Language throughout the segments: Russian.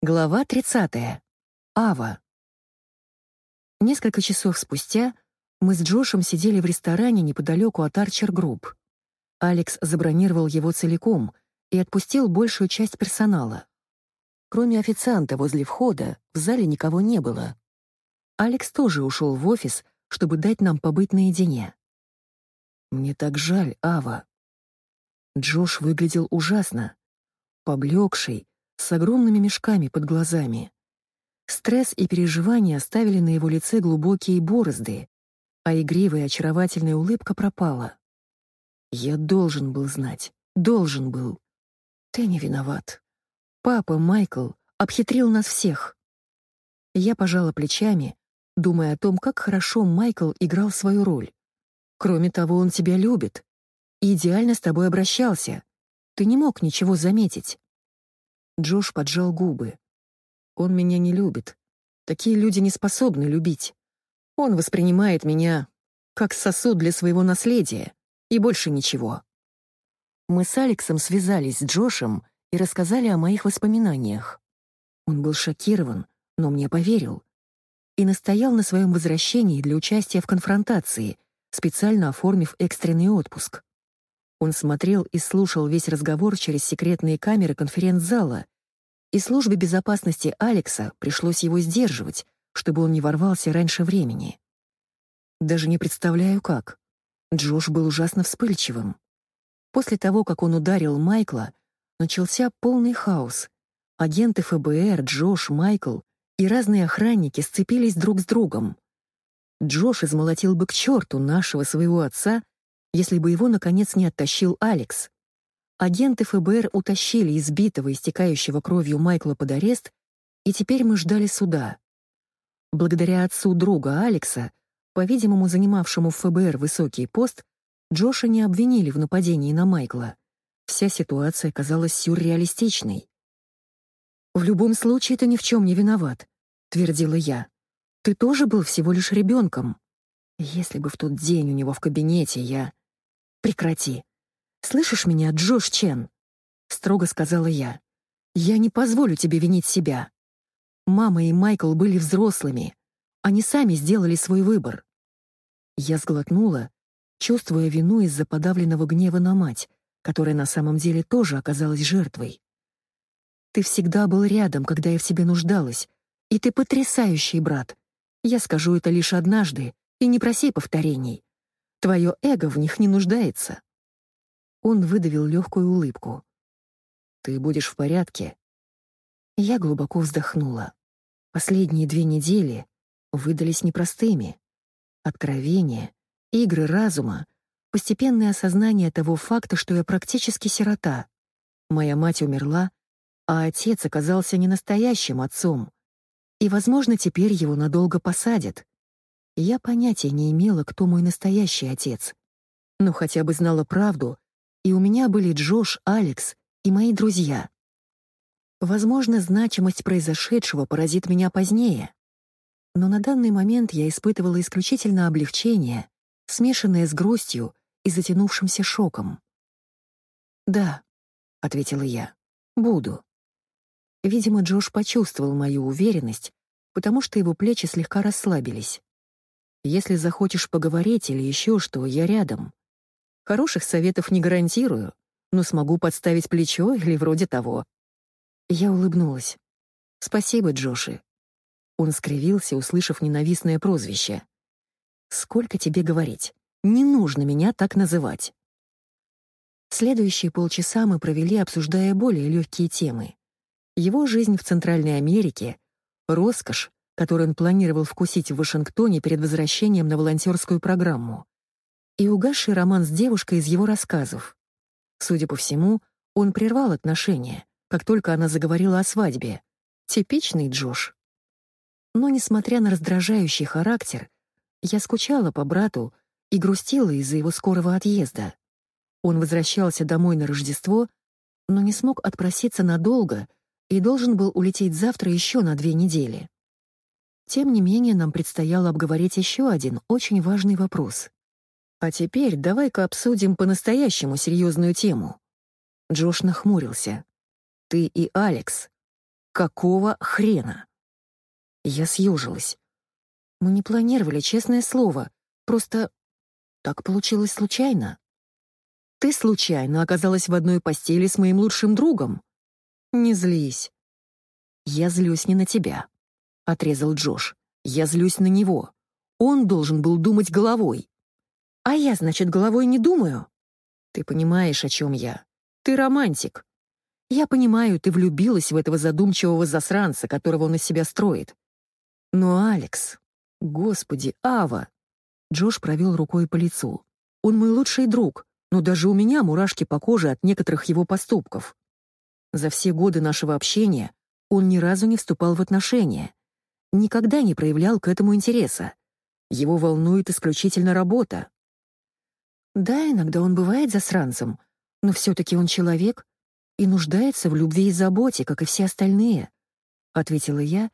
Глава 30. Ава. Несколько часов спустя мы с Джошем сидели в ресторане неподалеку от Арчер Групп. Алекс забронировал его целиком и отпустил большую часть персонала. Кроме официанта возле входа, в зале никого не было. Алекс тоже ушел в офис, чтобы дать нам побыть наедине. «Мне так жаль, Ава». Джош выглядел ужасно. Поблекший, с огромными мешками под глазами. Стресс и переживания оставили на его лице глубокие борозды, а игривая очаровательная улыбка пропала. Я должен был знать, должен был. Ты не виноват. Папа Майкл обхитрил нас всех. Я пожала плечами, думая о том, как хорошо Майкл играл свою роль. Кроме того, он тебя любит и идеально с тобой обращался. Ты не мог ничего заметить. Джош поджал губы. Он меня не любит. Такие люди не способны любить. Он воспринимает меня как сосуд для своего наследия, и больше ничего. Мы с Алексом связались с Джошем и рассказали о моих воспоминаниях. Он был шокирован, но мне поверил. И настоял на своем возвращении для участия в конфронтации, специально оформив экстренный отпуск. Он смотрел и слушал весь разговор через секретные камеры конференц-зала, и службе безопасности Алекса пришлось его сдерживать, чтобы он не ворвался раньше времени. Даже не представляю, как. Джош был ужасно вспыльчивым. После того, как он ударил Майкла, начался полный хаос. Агенты ФБР, Джош, Майкл и разные охранники сцепились друг с другом. Джош измолотил бы к черту нашего своего отца если бы его, наконец, не оттащил Алекс. Агенты ФБР утащили избитого, истекающего кровью Майкла под арест, и теперь мы ждали суда. Благодаря отцу друга Алекса, по-видимому, занимавшему в ФБР высокий пост, Джоша не обвинили в нападении на Майкла. Вся ситуация казалась сюрреалистичной. «В любом случае ты ни в чем не виноват», — твердила я. «Ты тоже был всего лишь ребенком. Если бы в тот день у него в кабинете я...» Прекрати. Слышишь меня, Джош Чен? Строго сказала я. Я не позволю тебе винить себя. Мама и Майкл были взрослыми. Они сами сделали свой выбор. Я сглотнула, чувствуя вину из-за подавленного гнева на мать, которая на самом деле тоже оказалась жертвой. Ты всегда был рядом, когда я в тебе нуждалась, и ты потрясающий брат. Я скажу это лишь однажды, и не проси повторений. Твое эго в них не нуждается. Он выдавил легкую улыбку. Ты будешь в порядке. Я глубоко вздохнула. Последние две недели выдались непростыми. Откровения, игры разума, постепенное осознание того факта, что я практически сирота. Моя мать умерла, а отец оказался не настоящим отцом. И, возможно, теперь его надолго посадят. Я понятия не имела, кто мой настоящий отец. Но хотя бы знала правду, и у меня были Джош, Алекс и мои друзья. Возможно, значимость произошедшего поразит меня позднее. Но на данный момент я испытывала исключительно облегчение, смешанное с грустью и затянувшимся шоком. «Да», — ответила я, — «буду». Видимо, Джош почувствовал мою уверенность, потому что его плечи слегка расслабились. Если захочешь поговорить или еще что, я рядом. Хороших советов не гарантирую, но смогу подставить плечо или вроде того». Я улыбнулась. «Спасибо, Джоши». Он скривился, услышав ненавистное прозвище. «Сколько тебе говорить? Не нужно меня так называть». Следующие полчаса мы провели, обсуждая более легкие темы. Его жизнь в Центральной Америке, роскошь, который он планировал вкусить в Вашингтоне перед возвращением на волонтерскую программу, и угасший роман с девушкой из его рассказов. Судя по всему, он прервал отношения, как только она заговорила о свадьбе. Типичный Джош. Но, несмотря на раздражающий характер, я скучала по брату и грустила из-за его скорого отъезда. Он возвращался домой на Рождество, но не смог отпроситься надолго и должен был улететь завтра еще на две недели. Тем не менее, нам предстояло обговорить еще один очень важный вопрос. А теперь давай-ка обсудим по-настоящему серьезную тему. Джош нахмурился. Ты и Алекс. Какого хрена? Я съежилась. Мы не планировали, честное слово. Просто так получилось случайно. Ты случайно оказалась в одной постели с моим лучшим другом. Не злись. Я злюсь не на тебя, отрезал Джош. Я злюсь на него. Он должен был думать головой. А я, значит, головой не думаю? Ты понимаешь, о чем я. Ты романтик. Я понимаю, ты влюбилась в этого задумчивого засранца, которого он из себя строит. Но Алекс... Господи, Ава! Джош провел рукой по лицу. Он мой лучший друг, но даже у меня мурашки по коже от некоторых его поступков. За все годы нашего общения он ни разу не вступал в отношения, никогда не проявлял к этому интереса. Его волнует исключительно работа. Да, иногда он бывает засранцем, но все-таки он человек и нуждается в любви и заботе, как и все остальные, — ответила я,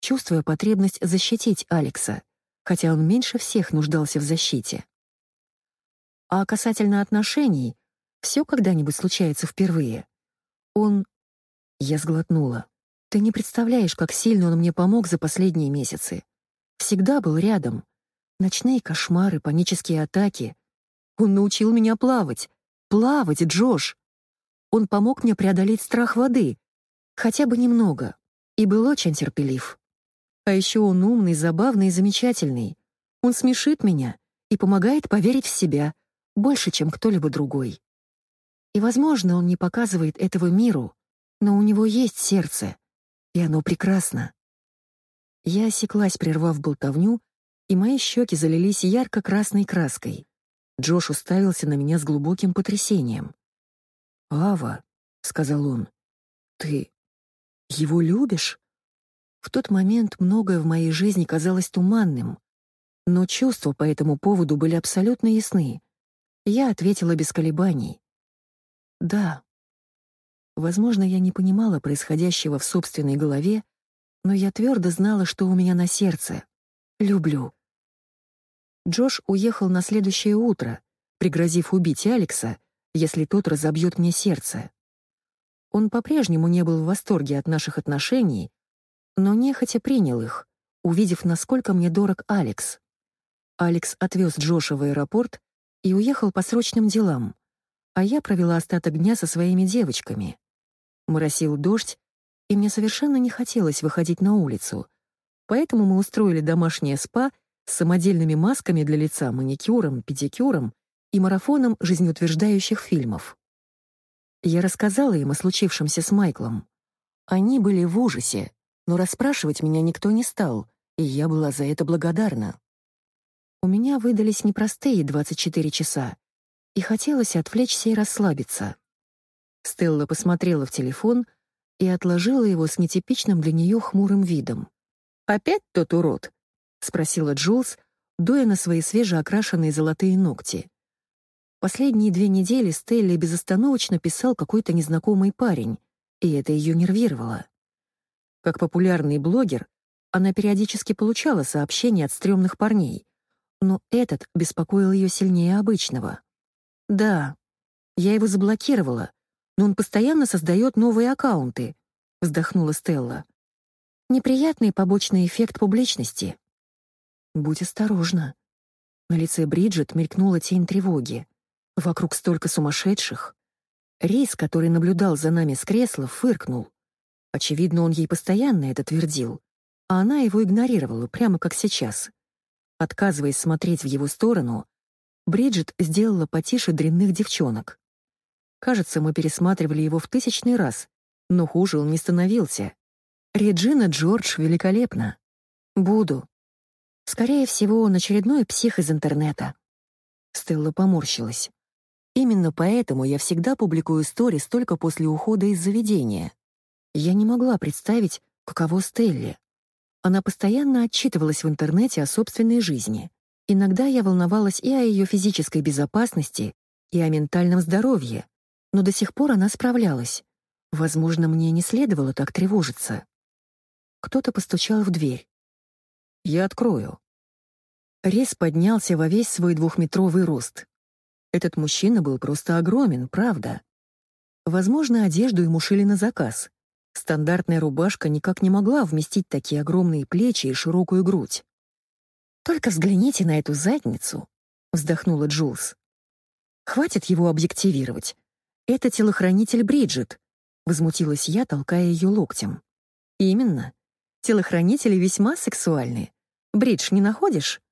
чувствуя потребность защитить Алекса, хотя он меньше всех нуждался в защите. А касательно отношений, все когда-нибудь случается впервые. Он... Я сглотнула. Ты не представляешь, как сильно он мне помог за последние месяцы. Всегда был рядом. Ночные кошмары, панические атаки. Он научил меня плавать. Плавать, Джош. Он помог мне преодолеть страх воды. Хотя бы немного. И был очень терпелив. А еще он умный, забавный и замечательный. Он смешит меня и помогает поверить в себя больше, чем кто-либо другой. И, возможно, он не показывает этого миру, но у него есть сердце, и оно прекрасно. Я осеклась, прервав болтовню, и мои щеки залились ярко-красной краской. Джош уставился на меня с глубоким потрясением. «Ава», — сказал он, — «ты его любишь?» В тот момент многое в моей жизни казалось туманным, но чувства по этому поводу были абсолютно ясны. Я ответила без колебаний. «Да». Возможно, я не понимала происходящего в собственной голове, но я твердо знала, что у меня на сердце. Люблю. Джош уехал на следующее утро, пригрозив убить Алекса, если тот разобьет мне сердце. Он по-прежнему не был в восторге от наших отношений, но нехотя принял их, увидев, насколько мне дорог Алекс. Алекс отвез Джоша в аэропорт и уехал по срочным делам, а я провела остаток дня со своими девочками. Моросил дождь, и мне совершенно не хотелось выходить на улицу, поэтому мы устроили домашнее спа с самодельными масками для лица, маникюром, педикюром и марафоном жизнеутверждающих фильмов. Я рассказала им о случившемся с Майклом. Они были в ужасе, но расспрашивать меня никто не стал, и я была за это благодарна. У меня выдались непростые 24 часа, и хотелось отвлечься и расслабиться. Стелла посмотрела в телефон и отложила его с нетипичным для нее хмурым видом. «Опять тот урод?» — спросила Джулс, дуя на свои свежеокрашенные золотые ногти. Последние две недели Стелли безостановочно писал какой-то незнакомый парень, и это ее нервировало. Как популярный блогер, она периодически получала сообщения от стрёмных парней, но этот беспокоил ее сильнее обычного. «Да, я его заблокировала, но он постоянно создает новые аккаунты», — вздохнула Стелла. «Неприятный побочный эффект публичности». «Будь осторожна». На лице Бриджит мелькнула тень тревоги. Вокруг столько сумасшедших. Рейс, который наблюдал за нами с кресла, фыркнул. Очевидно, он ей постоянно это твердил, а она его игнорировала, прямо как сейчас. Отказываясь смотреть в его сторону, Бриджит сделала потише дрянных девчонок. Кажется, мы пересматривали его в тысячный раз, но хуже он не становился. Реджина Джордж великолепна. Буду. Скорее всего, он очередной псих из интернета. Стелла поморщилась. Именно поэтому я всегда публикую сторис только после ухода из заведения. Я не могла представить, каково Стелле. Она постоянно отчитывалась в интернете о собственной жизни. Иногда я волновалась и о ее физической безопасности, и о ментальном здоровье, но до сих пор она справлялась. Возможно, мне не следовало так тревожиться. Кто-то постучал в дверь. «Я открою». Рез поднялся во весь свой двухметровый рост. Этот мужчина был просто огромен, правда. Возможно, одежду ему шили на заказ. Стандартная рубашка никак не могла вместить такие огромные плечи и широкую грудь. «Только взгляните на эту задницу», — вздохнула Джулс. «Хватит его объективировать. Это телохранитель Бриджит», — возмутилась я, толкая ее локтем. «Именно. Телохранители весьма сексуальны. Бридж не находишь?»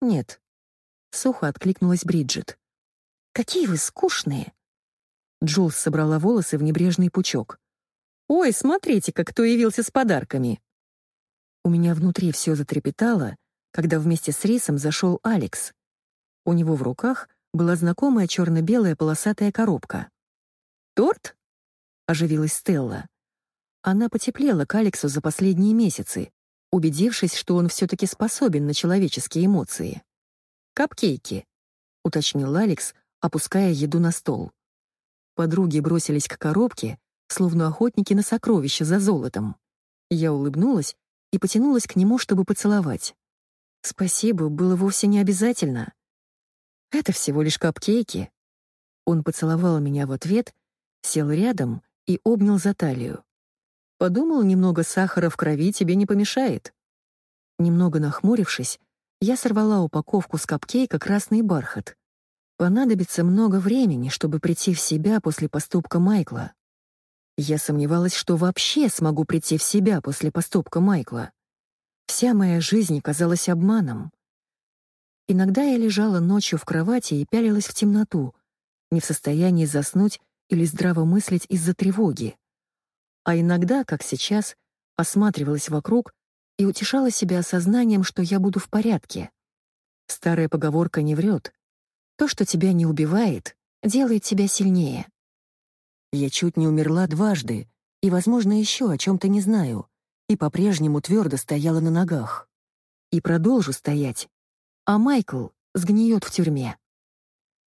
«Нет», — сухо откликнулась Бриджит. «Какие вы скучные!» Джулс собрала волосы в небрежный пучок. «Ой, смотрите-ка, кто явился с подарками!» У меня внутри все затрепетало, когда вместе с Рисом зашел Алекс. У него в руках была знакомая черно-белая полосатая коробка. «Торт?» — оживилась Стелла. Она потеплела к Алексу за последние месяцы, убедившись, что он все-таки способен на человеческие эмоции. «Капкейки», — уточнил Алекс, опуская еду на стол. Подруги бросились к коробке, словно охотники на сокровища за золотом. Я улыбнулась и потянулась к нему, чтобы поцеловать. Спасибо, было вовсе не обязательно. Это всего лишь капкейки. Он поцеловал меня в ответ, сел рядом и обнял за талию. Подумал, немного сахара в крови тебе не помешает. Немного нахмурившись, я сорвала упаковку с капкейка «Красный бархат». Понадобится много времени, чтобы прийти в себя после поступка Майкла. Я сомневалась, что вообще смогу прийти в себя после поступка Майкла. Вся моя жизнь казалась обманом. Иногда я лежала ночью в кровати и пялилась в темноту, не в состоянии заснуть или здраво мыслить из-за тревоги а иногда, как сейчас, осматривалась вокруг и утешала себя осознанием, что я буду в порядке. Старая поговорка не врет. То, что тебя не убивает, делает тебя сильнее. Я чуть не умерла дважды, и, возможно, еще о чем-то не знаю, и по-прежнему твердо стояла на ногах. И продолжу стоять. А Майкл сгниет в тюрьме.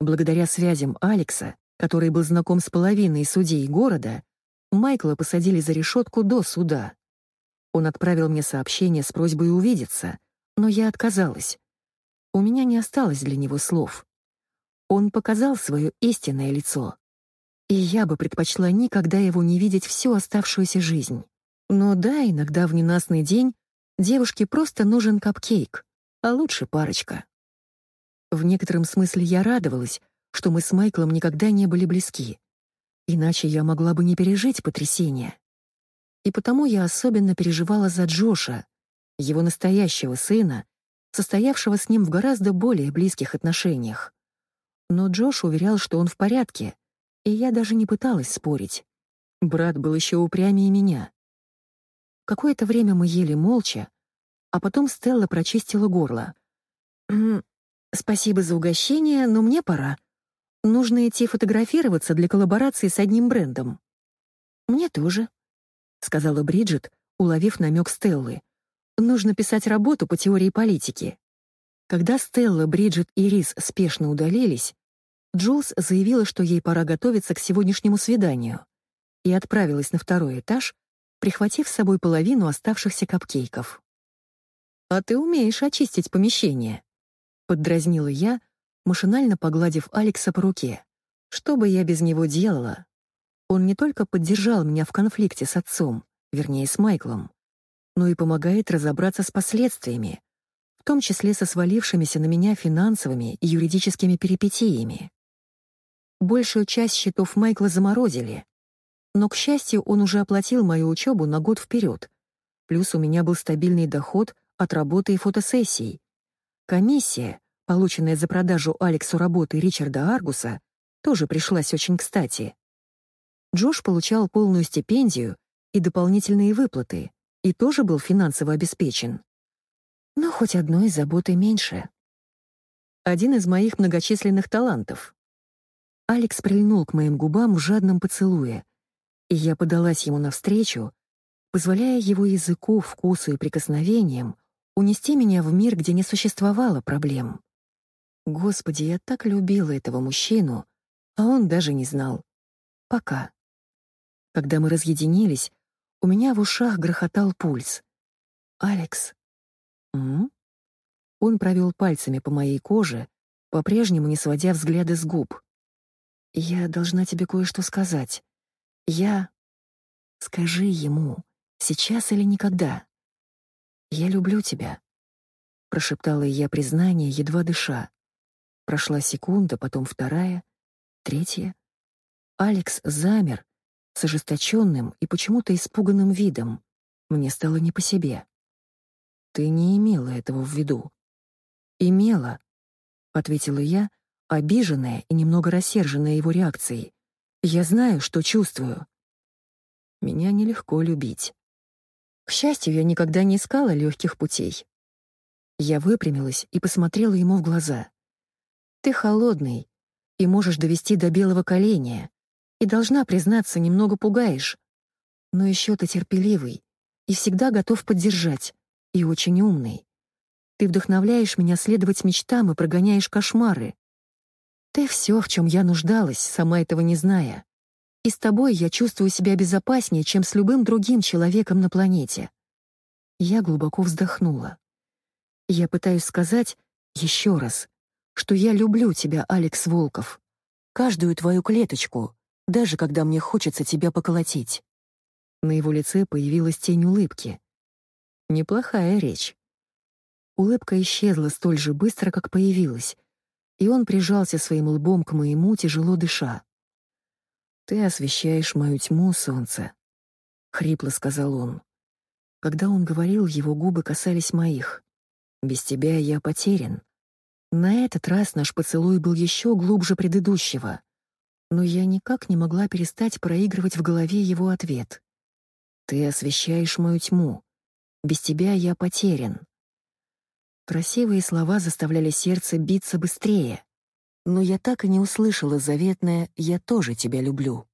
Благодаря связям Алекса, который был знаком с половиной судей города, Майкла посадили за решетку до суда. Он отправил мне сообщение с просьбой увидеться, но я отказалась. У меня не осталось для него слов. Он показал свое истинное лицо. И я бы предпочла никогда его не видеть всю оставшуюся жизнь. Но да, иногда в ненастный день девушке просто нужен капкейк, а лучше парочка. В некотором смысле я радовалась, что мы с Майклом никогда не были близки. Иначе я могла бы не пережить потрясение. И потому я особенно переживала за Джоша, его настоящего сына, состоявшего с ним в гораздо более близких отношениях. Но Джош уверял, что он в порядке, и я даже не пыталась спорить. Брат был еще упрямее меня. Какое-то время мы ели молча, а потом Стелла прочистила горло. «Спасибо за угощение, но мне пора. Нужно идти фотографироваться для коллаборации с одним брендом. Мне тоже, сказала Бриджит, уловив намек Стеллы. Нужно писать работу по теории политики. Когда Стелла, Бриджит и Рис спешно удалились, Джулс заявила, что ей пора готовиться к сегодняшнему свиданию, и отправилась на второй этаж, прихватив с собой половину оставшихся капкейков. «А ты умеешь очистить помещение», — поддразнила я, машинально погладив Алекса по руке. Что бы я без него делала? Он не только поддержал меня в конфликте с отцом, вернее, с Майклом, но и помогает разобраться с последствиями, в том числе со свалившимися на меня финансовыми и юридическими перипетиями. Большую часть счетов Майкла заморозили, но, к счастью, он уже оплатил мою учебу на год вперед, плюс у меня был стабильный доход от работы и фотосессий. Комиссия, полученная за продажу Алексу работы Ричарда Аргуса, тоже пришлась очень кстати. Джош получал полную стипендию и дополнительные выплаты, и тоже был финансово обеспечен. Но хоть одной заботы меньше. Один из моих многочисленных талантов. Алекс прильнул к моим губам в жадном поцелуе, и я подалась ему навстречу, позволяя его языку, вкусу и прикосновениям унести меня в мир, где не существовало проблем. Господи, я так любила этого мужчину, а он даже не знал. Пока. Когда мы разъединились, у меня в ушах грохотал пульс. «Алекс». «М?», Он провел пальцами по моей коже, по-прежнему не сводя взгляды с губ. «Я должна тебе кое-что сказать. Я...» Скажи ему, сейчас или никогда. «Я люблю тебя», — прошептала я признание, едва дыша. Прошла секунда, потом вторая, третья. Алекс замер с ожесточенным и почему-то испуганным видом. Мне стало не по себе. «Ты не имела этого в виду». «Имела», — ответила я, обиженная и немного рассерженная его реакцией. «Я знаю, что чувствую». Меня нелегко любить. К счастью, я никогда не искала легких путей. Я выпрямилась и посмотрела ему в глаза. «Ты холодный и можешь довести до белого коленя, и, должна признаться, немного пугаешь. Но еще ты терпеливый и всегда готов поддержать, и очень умный. Ты вдохновляешь меня следовать мечтам и прогоняешь кошмары. Ты все, в чем я нуждалась, сама этого не зная. И с тобой я чувствую себя безопаснее, чем с любым другим человеком на планете. Я глубоко вздохнула. Я пытаюсь сказать еще раз, что я люблю тебя, Алекс Волков. Каждую твою клеточку, даже когда мне хочется тебя поколотить. На его лице появилась тень улыбки. Неплохая речь. Улыбка исчезла столь же быстро, как появилась, и он прижался своим лбом к моему, тяжело дыша. «Ты освещаешь мою тьму, солнце», — хрипло сказал он. Когда он говорил, его губы касались моих. «Без тебя я потерян». На этот раз наш поцелуй был еще глубже предыдущего, но я никак не могла перестать проигрывать в голове его ответ. «Ты освещаешь мою тьму. Без тебя я потерян». Красивые слова заставляли сердце биться быстрее, но я так и не услышала заветное «я тоже тебя люблю».